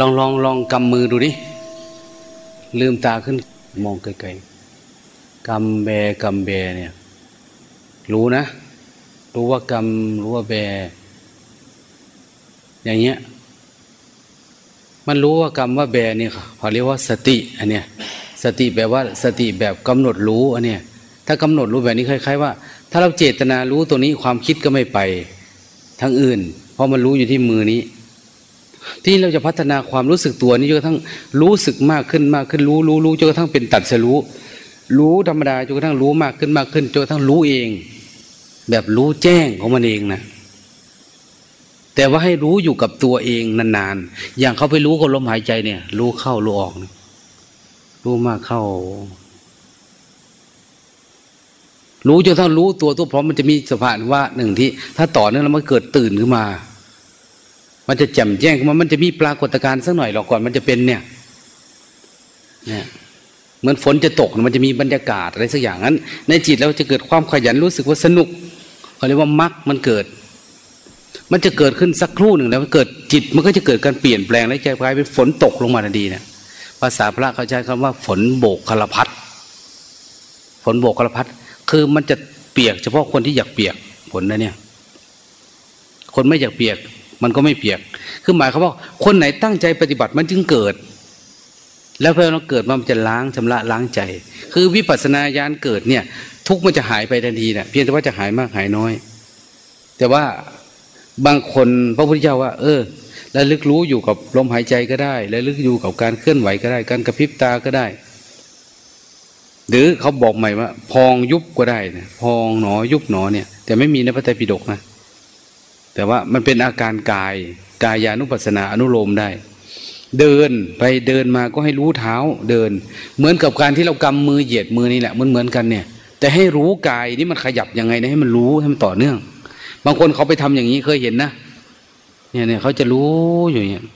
ลองลองลองกำมือดูดิลืมตาขึ้นมองไกลๆกำแบกำแบเนี่ย รู้นะ รู้ว่ากำรู้ว่าแบ อย่างเงี้ย มันรู้ว่ากรรมว่าแบเนี่ยเขาเรียกว่าสติอันเนี้ยสติแปลว่าสติแบบกำหนดรู้อันเนี้ยถ้ากำหนดรู้แบบนี้คล้ายๆว่า ถ้าเราเจตนารู้ตัวนี้ความคิดก็ไม่ไปทั้งอื่น เพราะมันรู้อยู่ที่มือนี้ ที่เราจะพัฒนาความรู้สึกตัวนี้จนกระทั่งรู้สึกมากขึ้นมากขึ้นรู้รู้รู้จนกระทั่งเป็นตัดสรู้ รู้ธรรมดาจนกระทั่งรู้มากขึ้นมากขึ้นจนกระทั่งรู้เอง แบบรู้แจ้งของมันเองนะแต่ว่าให้รู้อยู่กับตัวเองนานๆ อย่างเขาไปรู้กับลมหายใจเนี่ย รู้เข้ารู้ออกรู้มากเข้า รู้จนทั้งรู้ตัวตัวพร้อมมันจะมีสภาว่าหนึ่งที่ ถ้าต่อเนื่องแล้วมันเกิดตื่นขึ้นมา มันจะแจ่มแจ้งขึ้นมันจะมีปรากฏการณ์สักหน่อยหรอกก่อนมันจะเป็นเนี่ยเนี่ยเหมือนฝนจะตกมันจะมีบรรยากาศอะไรสักอย่างนั้น ในจิตเราจะเกิดความขยันรู้สึกว่าสนุกเขาเรียกว่ามักมันเกิด มันจะเกิดขึ้นสักครู่หนึ่งแล้วเกิดจิตมันก็จะเกิดการเปลี่ยนแปลงและใจกลายเป็นฝนตกลงมาทันทีเนี่ยภาษาพระเขาใช้คำว่า ฝนโบกคลพัดฝนโบกคลพัดคือมันจะเปียก เฉพาะคนที่อยากเปียกฝนนะเนี่ย คนไม่อยากเปียก มันก็ไม่เปียก คือหมายเขาว่าคนไหนตั้งใจปฏิบัติมันจึงเกิด แล้วพอเราเกิดมันจะล้างชำระล้างใจ คือวิปัสสนาญาณเกิดเนี่ย ทุกมันจะหายไปทันทีเนะเพียงแต่ว่าจะหายมากหายน้อย แต่ว่าบางคนพระพุทธเจ้าว่า เออระลึกรู้อยู่กับลมหายใจก็ได้ระลึกอยู่กับการเคลื่อนไหวก็ได้ การกระพริบตาก็ได้ หรือเขาบอกใหม่ว่า พองยุบก็ได้นะพองหนอยุบหนอเนี่ย แต่ไม่มีในพระไตรปิฎกนะ แต่ว่ามันเป็นอาการกายกายานุปัสสนาอนุโลมได้ เดินไปเดินมาก็ให้รู้เท้าเดิน เหมือนกับการที่เรากำมือเหยียดมือนี่แหละมันเหมือนกันเนี่ย แต่ให้รู้กายนี่มันขยับยังไงนะให้มันรู้ให้มันต่อเนื่อง บางคนเขาไปทำอย่างนี้เคยเห็นนะเนี่ยเนี่ยเขาจะรู้อยู่อย่าง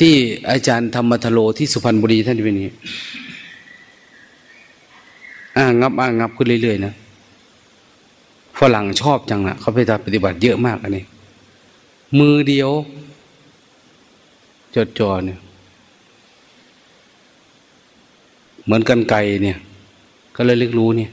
ที่อาจารย์ธรรมทโลที่สุพรรณบุรีท่านเป็นอย่างนี้อ่างับอ่างับขึ้นเรื่อยๆนะ ฝรั่งชอบจังนะเขาไปปฏิบัติเยอะมากอันนี้ มือเดียว จดจอเนี่ย เหมือนกันไกเนี่ย ก็เลยเรียกรู้เนี่ย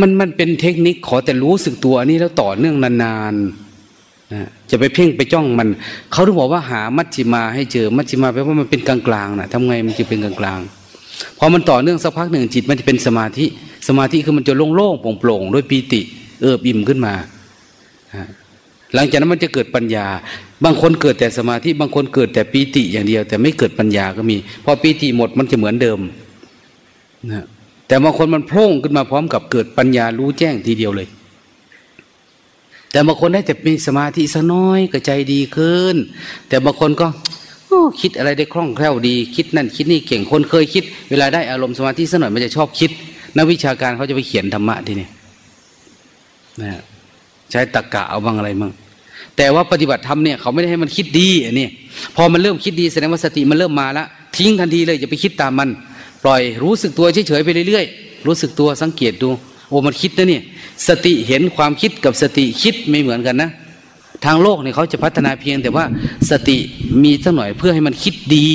มันมันเป็นเทคนิคขอแต่รู้สึกตัวอันนี้แล้วต่อเนื่องนานๆนะจะไปเพ่งไปจ้องมัน เขาถึงบอกว่าหามัชฌิมาให้เจอมัชฌิมาแปลว่ามันเป็นกลางๆนะทำไงมันจะเป็นกลางๆพอมันต่อเนื่องสักพักหนึ่งจิตมันจะเป็นสมาธิ สมาธิคือมันจะโล่งๆโปร่งๆด้วยปีติ เออบิ่มขึ้นมาหลังจากนั้นมันจะเกิดปัญญา บางคนเกิดแต่สมาธิบางคนเกิดแต่ปีติอย่างเดียว แต่ไม่เกิดปัญญาก็มีพอปีติหมดมันจะเหมือนเดิมนะแต่บางคนมันโพร่งขึ้นมาพร้อมกับเกิดปัญญารู้แจ้งทีเดียวเลย แต่บางคนได้แต่มีสมาธิสน้อยก็ใจดีขึ้น แต่บางคนก็คิดอะไรได้คล่องแคล่วดี คิดนั่นคิดนี่เก่งคนเคยคิด เวลาได้อารมณ์สมาธิสหน่อยมันจะชอบคิด นักวิชาการเขาจะไปเขียนธรรมะทีนี้ นะใช้ตะกกะเอาบางอะไรมั่งแต่ว่าปฏิบัติธรรมเนี่ยเขาไม่ได้ให้มันคิดดีอันนี้พอมันเริ่มคิดดีแสดงว่าสติมันเริ่มมาแล้วทิ้งทันทีเลยจะไปคิดตามมัน ปล่อยรู้สึกตัวเฉยๆไปเรื่อยๆรู้สึกตัวสังเกตดู โอ้มันคิดนะนี่สติเห็นความคิดกับสติคิดไม่เหมือนกันนะ ทางโลกเนี่ยเขาจะพัฒนาเพียงแต่ว่าสติมีสักหน่อยเพื่อให้มันคิดดี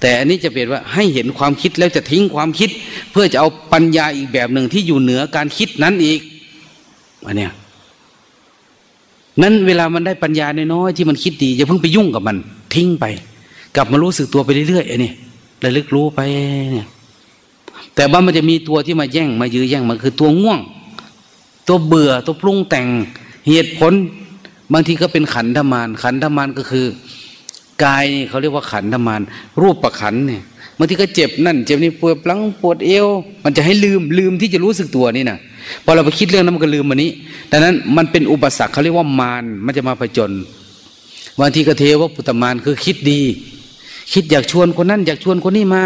แต่อันนี้จะเป็นว่าให้เห็นความคิดแล้วจะทิ้งความคิด เพื่อจะเอาปัญญาอีกแบบหนึ่งที่อยู่เหนือการคิดนั้นอีก อันเนี้ยนั้นเวลามันได้ปัญญาน้อยๆที่มันคิดดีอย่าเพิ่งไปยุ่งกับมัน ทิ้งไป กลับมารู้สึกตัวไปเรื่อยๆอันนี้ระลึกรู้ไปเนี่ย แต่ว่ามันจะมีตัวที่มาแย่งมายื้อแย่งมันคือตัวง่วง ตัวเบื่อตัวปรุงแต่งเหตุผล บางทีก็เป็นขันธมานขันธมานก็คือกายนี่เขาเรียกว่าขันธมานรูปประขันเนี่ยบางทีก็เจ็บนั่น เจ็บนี่ปวดหลังปวดเอว มันจะให้ลืมลืมที่จะรู้สึกตัวนี่นะ พอเราไปคิดเรื่องนั้นมันก็ลืมมันนี้ดังนั้นมันเป็นอุปสรรคเขาเรียกว่ามารมันจะมาผจญบางทีก็เทวปุตตมานคือคิดดี คิดอยากชวนคนนั้น อยากชวนคนนี้มา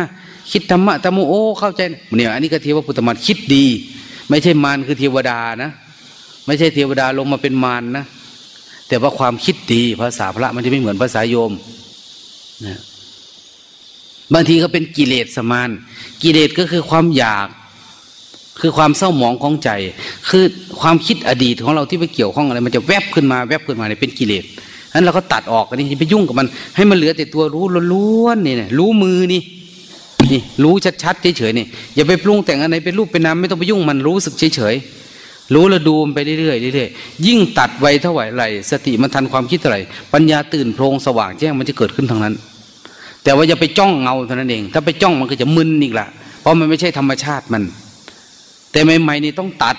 คิดธรรมะธรรมโอเข้าใจเนี่ยอันนี้ก็เทวพุทธมารคิดดี ไม่ใช่มารคือเทวดานะ ไม่ใช่เทวดาลงมาเป็นมารนนะแต่ว่าความคิดดีภาษาพระมันจะไม่เหมือนภาษาโยมนะบางทีก็เป็นกิเลสสมาน กิเลสก็คือความอยาก คือความเศร้าหมองของใจ คือความคิดอดีตของเราที่ไปเกี่ยวข้องอะไร มันจะแวบขึ้นมาแวบขึ้นมาเนี่ยเป็นกิเลสนั้นเราก็ตัดออกอันนี้ไปยุ่งกับมัน ให้มันเหลือแต่ตัวรู้ล้วนๆนี่นะรู้มือนี่นี่รู้ชัดๆเฉยๆนี่อย่าไปปรุงแต่งอะไรเป็นรูปเป็นนามไม่ต้องไปยุ่งมันรู้สึกเฉยๆรู้แล้วดูมันไปเรื่อยๆเรื่อยๆยิ่งตัดไวเท่าไหร่ไรสติมันทันความคิดเท่าไหร่ปัญญาตื่นโพรงสว่างแจ้งมันจะเกิดขึ้นทางนั้น แต่ว่าอย่าไปจ้องเงาเท่านั้นเอง ถ้าไปจ้องมันก็จะมึนอีกละเพราะมันไม่ใช่ธรรมชาติมัน แต่ใหม่ๆนี่ต้องตัด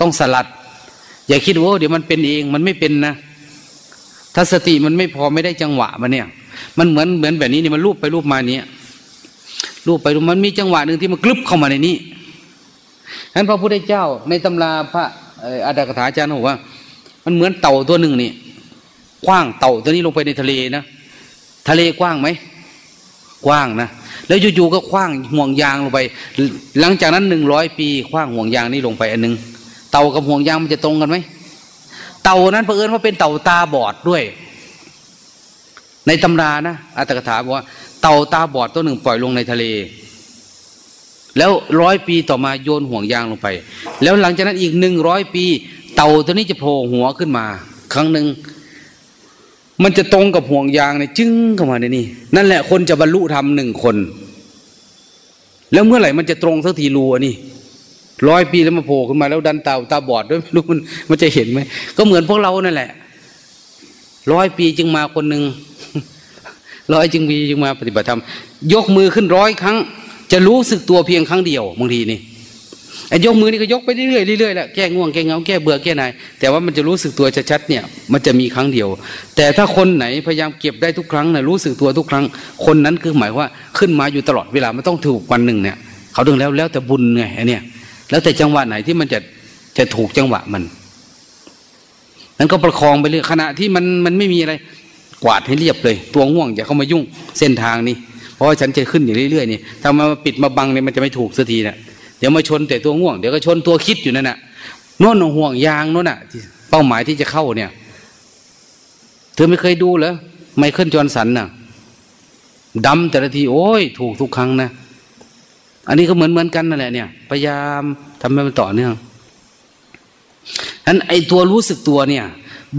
ต้องสลัด อย่าคิดว่าเดี๋ยวมันเป็นเองมันไม่เป็นนะ ถ้าสติมันไม่พอไม่ได้จังหวะมันเนี่ย มันเหมือนเหมือนแบบนี้นี่มันรูปไปรูปมาเนี้ยรูปไปรูปมันมีจังหวะหนึ่งที่มันกลึบเข้ามาในนี้ฉะนั้นพระพุทธเจ้าในตำราพระอาดากถาอาจารย์บอกว่า มันเหมือนเต่าตัวหนึ่งนี่กว้างเต่าตัวนี้ลงไปในทะเลนะทะเลกว้างไหมกว้างนะ แล้วอยู่ๆก็คว้างห่วงยางลงไป หลังจากนั้นหนึ่งร้อยปีคว้างห่วงยางนี้ลงไปอันนึง เต่ากับห่วงยางมันจะตรงกันไหมเต่านั้นเผอิญว่าเป็นเต่าตาบอดด้วย ในตำรานะอัตถกถาบอกว่าเต่าตาบอดตัวหนึ่งปล่อยลงในทะเล แล้วร้อยปีต่อมาโยนห่วงยางลงไป แล้วหลังจากนั้นอีกหนึ่งร้อยปี เต่าตัวนี้จะโผล่หัวขึ้นมา ครั้งหนึ่ง มันจะตรงกับห่วงยางเนี่ยจึ้งเข้ามาในนี่นั่นแหละคนจะบรรลุธรรมหนึ่งคน แล้วเมื่อไหร่มันจะตรงสักทีรูอันนี้ร้อยปีแล้วมาโผล่ขึ้นมาแล้วดันตาตาบอดด้วยไม่รู้มันมันจะเห็นไหมก็เหมือนพวกเรานั่นแหละร้อยปีจึงมาคนหนึ่งร้อยจึงปีจึงมาปฏิบัติธรรมยกมือขึ้นร้อยครั้ง จะรู้สึกตัวเพียงครั้งเดียวบางทีนี่ ไอ้ยกมือนี่ก็ยกไปเรื่อยๆเรื่อยๆแหละแก้ง่วงแก้เงาแก้เบื่อแก้ไหนแต่ว่ามันจะรู้สึกตัวชัดๆเนี่ยมันจะมีครั้งเดียว แต่ถ้าคนไหนพยายามเก็บได้ทุกครั้งนะรู้สึกตัวทุกครั้ง คนนั้นคือหมายว่าขึ้นมาอยู่ตลอดเวลาไม่ต้องถูกวันหนึ่งเนี่ยเขาดึงแล้วแล้วแต่บุญไงไอ้นี่แล้วแต่จังหวะไหนที่มันจะจะถูกจังหวะมันนั้นก็ประคองไปเรื่อยขณะที่มันมันไม่มีอะไรกวาดให้เรียบเลย ตัวง่วงอย่าเข้ามายุ่งเส้นทางนี้เพราะว่าฉันจะขึ้นอยู่เรื่อยๆนี่ถ้ามาปิดมาบังเนี่ยมันจะไม่ถูกสักทีเนะ เดี๋ยวมาชนแต่ตัวง่วง เดี๋ยวก็ชนตัวคิดอยู่นั่นน่ะโน่นห่วงยางโน่นน่ะ เป้าหมายที่จะเข้าเนี่ย เธอไม่เคยดูเหรอไมเคิลจอห์นสันน่ะดำแต่ละทีโอ้ย ถูกทุกครั้งนะ อันนี้ก็เหมือนเหมือนกันนั่นแหละเนี่ย พยายามทำให้มันต่อเนื่องอันไอตัวรู้สึกตัวเนี่ย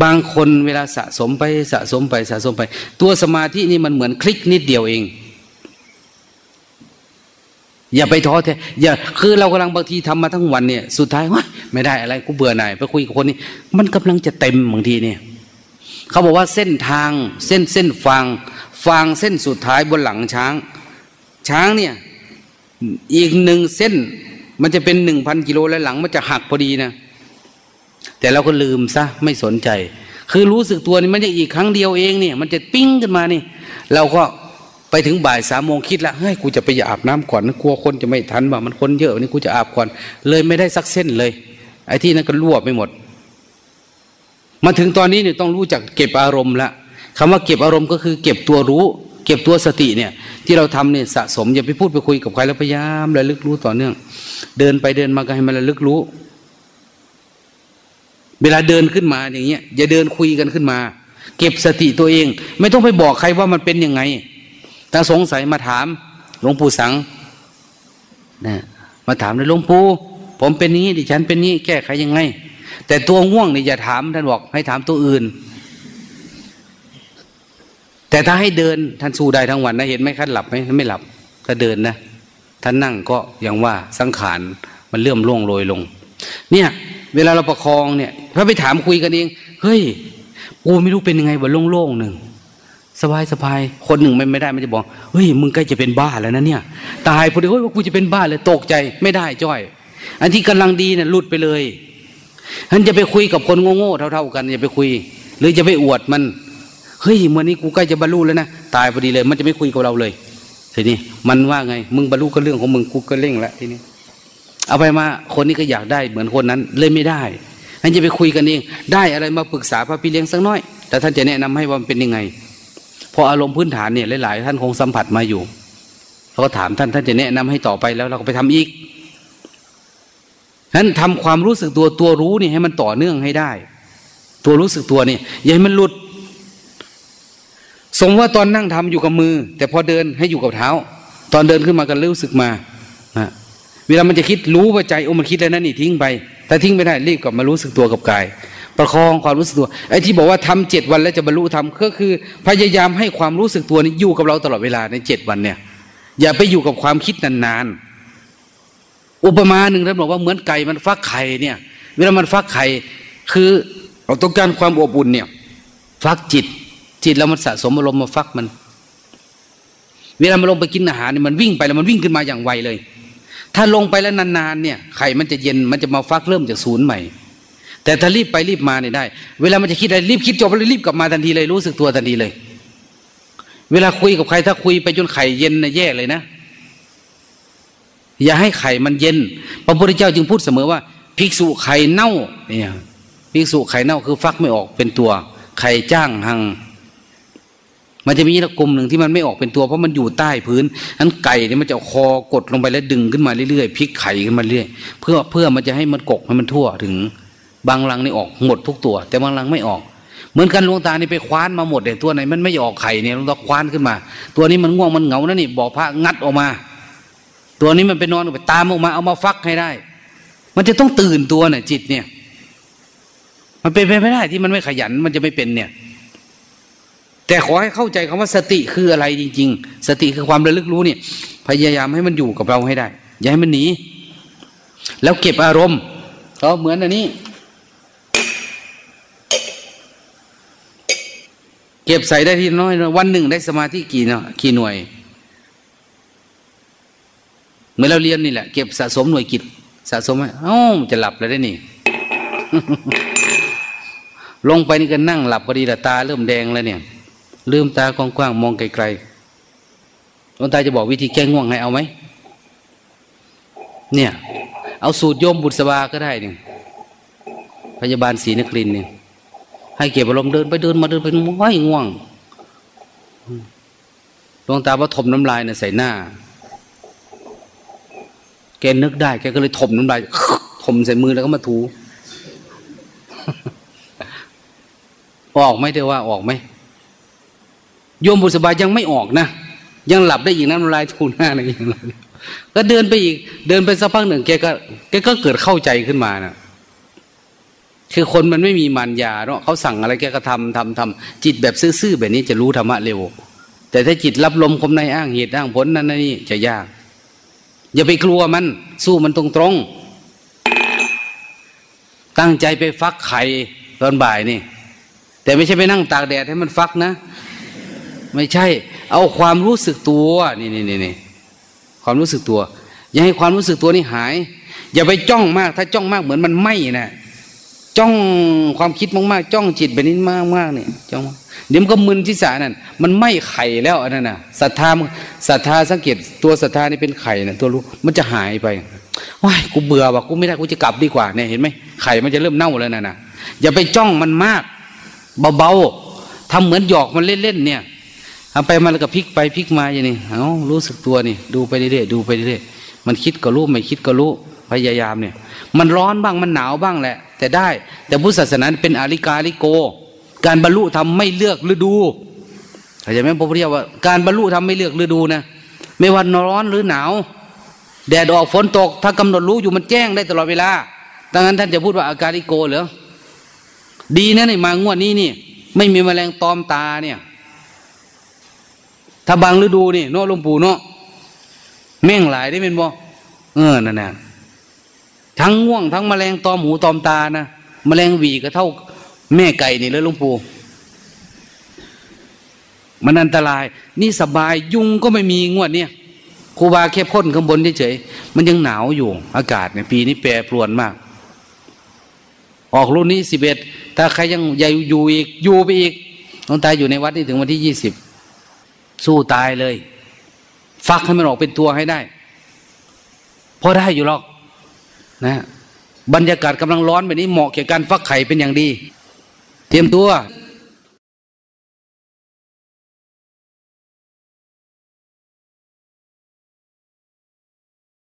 บางคนเวลาสะสมไปสะสมไปสะสมไป ตัวสมาธินี่มันเหมือนคลิกนิดเดียวเอง อย่าไปท้อแท้อย่าคือเรากำลังบางทีทำมาทั้งวันเนี่ยสุดท้ายว่าไม่ได้อะไรกูเบื่อหน่ายไปคุยกับคนนี้ มันกำลังจะเต็มบางทีเนี่ยเขาบอกว่าเส้นทางเส้นเส้นฟางฟางเส้นสุดท้ายบนหลังช้าง ช้างเนี่ยอีกหนึ่งเส้นมันจะเป็นหนึ่งพันกิโลแล้วหลังมันจะหักพอดีนะแต่เราก็ลืมซะไม่สนใจ คือรู้สึกตัวนี่มันจะอีกครั้งเดียวเองเนี่ย มันจะปิ้งขึ้นมานี่ เราก็ ไปถึงบ่ายสามโมงคิดแล้วเฮ้ยกูจะไปอาบน้ำก่อนกลัวคนจะไม่ทันว่ามันคนเยอะนี่กูจะอาบก่อน เลยไม่ได้สักเส้นเลย ไอ้ที่นั้นก็รั่วไปหมด มาถึงตอนนี้เนี่ยต้องรู้จักเก็บอารมณ์ละคำว่าเก็บอารมณ์ก็คือ เก็บตัวรู้ เก็บตัวสติเนี่ย ที่เราทำเนี่ยสะสมอย่าไปพูดไปคุยกับใครแล้วพยายามระลึกรู้ต่อเนื่อง เดินไปเดินมาก็ให้มันระลึกรู้ เวลาเดินขึ้นมาอย่างเงี้ยอย่าเดินคุยกันขึ้นมา เก็บสติตัวเอง ไม่ต้องไปบอกใครว่ามันเป็นยังไง ถ้าสงสัยมาถามหลวงปู่สังนะมาถามเลยหลวงปู่ผมเป็นนี้ดิฉันเป็นนี้แก้ไขยังไง แต่ตัวง่วงนี่อย่าถามท่านบอกให้ถามตัวอื่น แต่ถ้าให้เดินท่านสู้ได้ทั้งวันนะเห็นไหมคันหลับไหมไม่หลับ ถ้าเดินนะท่านนั่งก็อย่างว่าสังขารมันเลื่อมล่วงโรยลง เนี่ย เวลาเราประคองเนี่ยพอไปถามคุยกันเองเฮ้ยกูไม่รู้เป็นยังไงบนโล่งๆหนึ่ง สบายสบายคนหนึ่งไม่ไม่ได้มันจะบอกเฮ้ยมึงใกล้จะเป็นบ้าแล้วนะเนี่ย ตายพอดีเฮ้ยกูจะเป็นบ้าเลยตกใจไม่ได้จ้อย อันที่กำลังดีเนี่ยหลุดไปเลยท่านจะไปคุยกับคนโง่ๆเท่าๆกันอย่าไปคุย หรือจะไปอวดมันเฮ้ยเมื่อนี้กูใกล้จะบรรลุแล้วนะตายพอดีเลย มันจะไม่คุยกับเราเลยทีนี้มันว่าไง มึงบรรลุก็เรื่องของมึงกูก็เร่งล้วทีนี้ เอาไปมาคนนี้ก็อยากได้เหมือนคนนั้นเลยไม่ได้ท่านจะไปคุยกันเองได้อะไรมาปรึกษาพระพี่เลี้ยงสักน้อย แต่ท่านจะแนะนำให้ว่ามันเป็นยังไง พออารมณ์พื้นฐานเนี่ยหลาย ๆ ท่านคงสัมผัสมาอยู่เราก็ถามท่านท่านจะแนะนำให้ต่อไปแล้วเราก็ไปทำอีกนั้นทำความรู้สึกตัวตัวรู้นี่ให้มันต่อเนื่องให้ได้ ตัวรู้สึกตัวนี่อย่าให้มันหลุด สมว่าตอนนั่งทำอยู่กับมือ แต่พอเดินให้อยู่กับเท้า ตอนเดินขึ้นมาก็รู้สึกมาะเวลามันจะคิดรู้ว่าใจโอ้มันคิดแล้วนั่นนี่ทิ้งไป แต่ทิ้งไม่ได้รีบกลับมารู้สึกตัวกับกาย ประคองความรู้สึกตัวไอ้ที่บอกว่าทำเจ็ดวันแล้วจะบรรลุธรรมก็คือ พยายามให้ความรู้สึกตัวนี้อยู่กับเราตลอดเวลาในเจ็ดวันเนี่ย อย่าไปอยู่กับความคิดนานๆอุปมาหนึ่งท่านบอกว่าเหมือนไก่มันฟักไข่เนี่ย เวลามันฟักไข่คือเราต้องการความอบอุ่นเนี่ย ฟักจิต จิตแล้วมันสะสมอารมณ์มาฟักมัน เวลามันลงไปกินอาหารเนี่ยมันวิ่งไปแล้วมันวิ่งขึ้นมาอย่างไวเลย ถ้าลงไปแล้วนานๆเนี่ยไข่มันจะเย็นมันจะมาฟักเริ่มจากศูนย์ใหม่ แต่ถ้ารีบไปรีบมาเนี่ยได้ เวลามันจะคิดอะไรรีบคิดจบแล้วรีบกลับมาทันทีเลยรู้สึกตัวทันทีเลย เวลาคุยกับใครถ้าคุยไปจนไข่เย็นนะแย่เลยนะ อย่าให้ไข่มันเย็น พระพุทธเจ้าจึงพูดเสมอว่า ภิกษุไข่เน่าเนี่ยภิกษุไข่เน่าคือฟักไม่ออกเป็นตัว ไข่จ้างหัง มันจะมีตะกลุ่มหนึ่งที่มันไม่ออกเป็นตัว เพราะมันอยู่ใต้พื้นนั้นไก่เนี่ยมันจะคอกดลงไปแล้วดึงขึ้นมาเรื่อยๆพลิกไข่ขึ้นมาเรื่อยเพื่อเพื่อมันจะให้มันกกให้มันทั่วถึง บางรังนี่ออกหมดทุกตัว แต่บางรังไม่ออก เหมือนกันลวงตานี่ไปคว้านมาหมดแต่ตัวไหนมันไม่ออกไข่เนี่ยลวงตาคว้านขึ้นมา ตัวนี้มันง่วงมันเหงานะนี่บอกพระงัดออกมา ตัวนี้มันไปนอนไปตามออกมาเอามาฟักให้ได้ มันจะต้องตื่นตัวเนี่ยจิตเนี่ย มันเป็นไปไม่ได้ที่มันไม่ขยันมันจะไม่เป็นเนี่ย แต่ขอให้เข้าใจคำว่าสติคืออะไรจริง ๆ สติคือความระลึกรู้เนี่ย พยายามให้มันอยู่กับเราให้ได้ อย่าให้มันหนีแล้วเก็บอารมณ์เขาเหมือนอันนี้ ก็บใส่ได้ที่น้อย วันหนึ่งได้สมาธิกี่เนาะกี่หน่วย เมื่อเราเรียนนี่แหละ เก็บสะสมหน่วยกิจสะสมไว้เอ้าจะหลับแล้วได้นี่ ลงไปนี่ก็นั่งหลับพอดีแต่ตาเริ่มแดงแล้วเนี่ย ลืมตากว้างๆมองไกลๆหลวงตาจะบอกวิธีแก้ง่วงให้เอาไหมเนี่ย เอาสูตรโยมบุษบาก็ได้เนี่ยพยาบาลศรีนครินเนี่ย ให้เก็บอารมณ์เดินไปเดินมาเดินไปไม่ง่วงดวงตาว่าถมน้ำลายเนี่ยใส่หน้า แกนึกได้แกก็เลยถมน้ำลายถมใส่มือแล้วก็มาถูออกไหมเธอว่าออกไหมโยมบุษบายังไม่ออกนะยังหลับได้อีกน้ำลายถูหน้าอะไรอย่างเงี้ยก็เดินไปอีก เดินไปสักพักหนึ่งแกก็แกก็เกิดเข้าใจขึ้นมานะ คือคนมันไม่มีมันยาเนาะเขาสั่งอะไรแกก็ทำทำทำจิตแบบซื่อๆแบบนี้จะรู้ธรรมะเร็ว แต่ถ้าจิตรับลมคมในอ้างเหตุอ้างผลนั่นนี่จะยาก อย่าไปกลัวมัน สู้มันตรงๆตั้งใจไปฟักไข่ตอนบ่ายนี่ แต่ไม่ใช่ไปนั่งตากแดดให้มันฟักนะ ไม่ใช่ เอาความรู้สึกตัวนี่นี่นี่นี่ความรู้สึกตัว อย่าให้ความรู้สึกตัวนี่หาย อย่าไปจ้องมาก ถ้าจ้องมากเหมือนมันไหมนะ จ้องความคิดมากๆ จ้องจิตแบบนี้มากๆเนี่ยจ้องเดี๋ยวมันก็มึนที่สานั่นมันไม่ไข่แล้วอันนั้นน่ะศรัทธาศรัทธาสังเกตตัวศรัทธานี่เป็นไข่น่ะตัวรู้มันจะหายไปว้ายกูเบื่อว่ะกูไม่ได้กูจะกลับดีกว่าเนี่ยเห็นไหมไข่มันจะเริ่มเน่าแล้วน่ะนะอย่าไปจ้องมันมาก เบาๆทำเหมือนหยอกมันเล่นๆเนี่ยทำไปมันก็พลิกไปพลิกมาอย่างนี้เอารู้สึกตัวนี่ดูไปเรื่อยๆดูไปเรื่อยๆมันคิดก็รู้ไม่คิดก็รู้พยายามเนี่ย มันร้อนบ้างมันหนาวบ้างแหละ แต่ได้ แต่พุทธศาสนาเป็นอาริกาลิโก การบรรลุทำไม่เลือกฤดูเข้าใจไหมพระพุทธเจ้าว่าการบรรลุทำไม่เลือกฤดูนะไม่ว่าร้อนหรือหนาว แดดออกฝนตก ถ้ากำหนดรู้อยู่มันแจ้งได้ตลอดเวลาดังนั้นท่านจะพูดว่าอาการิโกเหรอดีนะนี่มางวดนี้นี่ ไม่มีแมลงตอมตาเนี่ย ถ้าบางฤดูนี่เนาะหลวงปู่เนาะแม่งหลายได้เป็นบ่เออนั่นน่ะ ทั้งง่วงทั้งแมลงตอมหูตอมตานะแมลงวีก็เท่าแม่ไก่นี่เลยลุงปูมันอันตราย นี่สบายยุงก็ไม่มีงวดเนี่ยครูบาแค่พ่นข้างบนเฉยๆมันยังหนาวอยู่ อากาศเนี่ยปีนี้แปรปรวนมาก ออกรุ่นนี้สิบเอ็ดถ้าใครยังใหญ่อยู่อีกอยู่ไปอีกต้องตายอยู่ในวัดนี่ถึงวันที่ยี่สิบสู้ตายเลย ฟักให้มันออกเป็นตัวให้ได้พอได้อยู่หรอก นะบรรยากาศกำลังร้อนแบบนี้เหมาะแก่การฟักไข่เป็นอย่างดี เตรียมตัว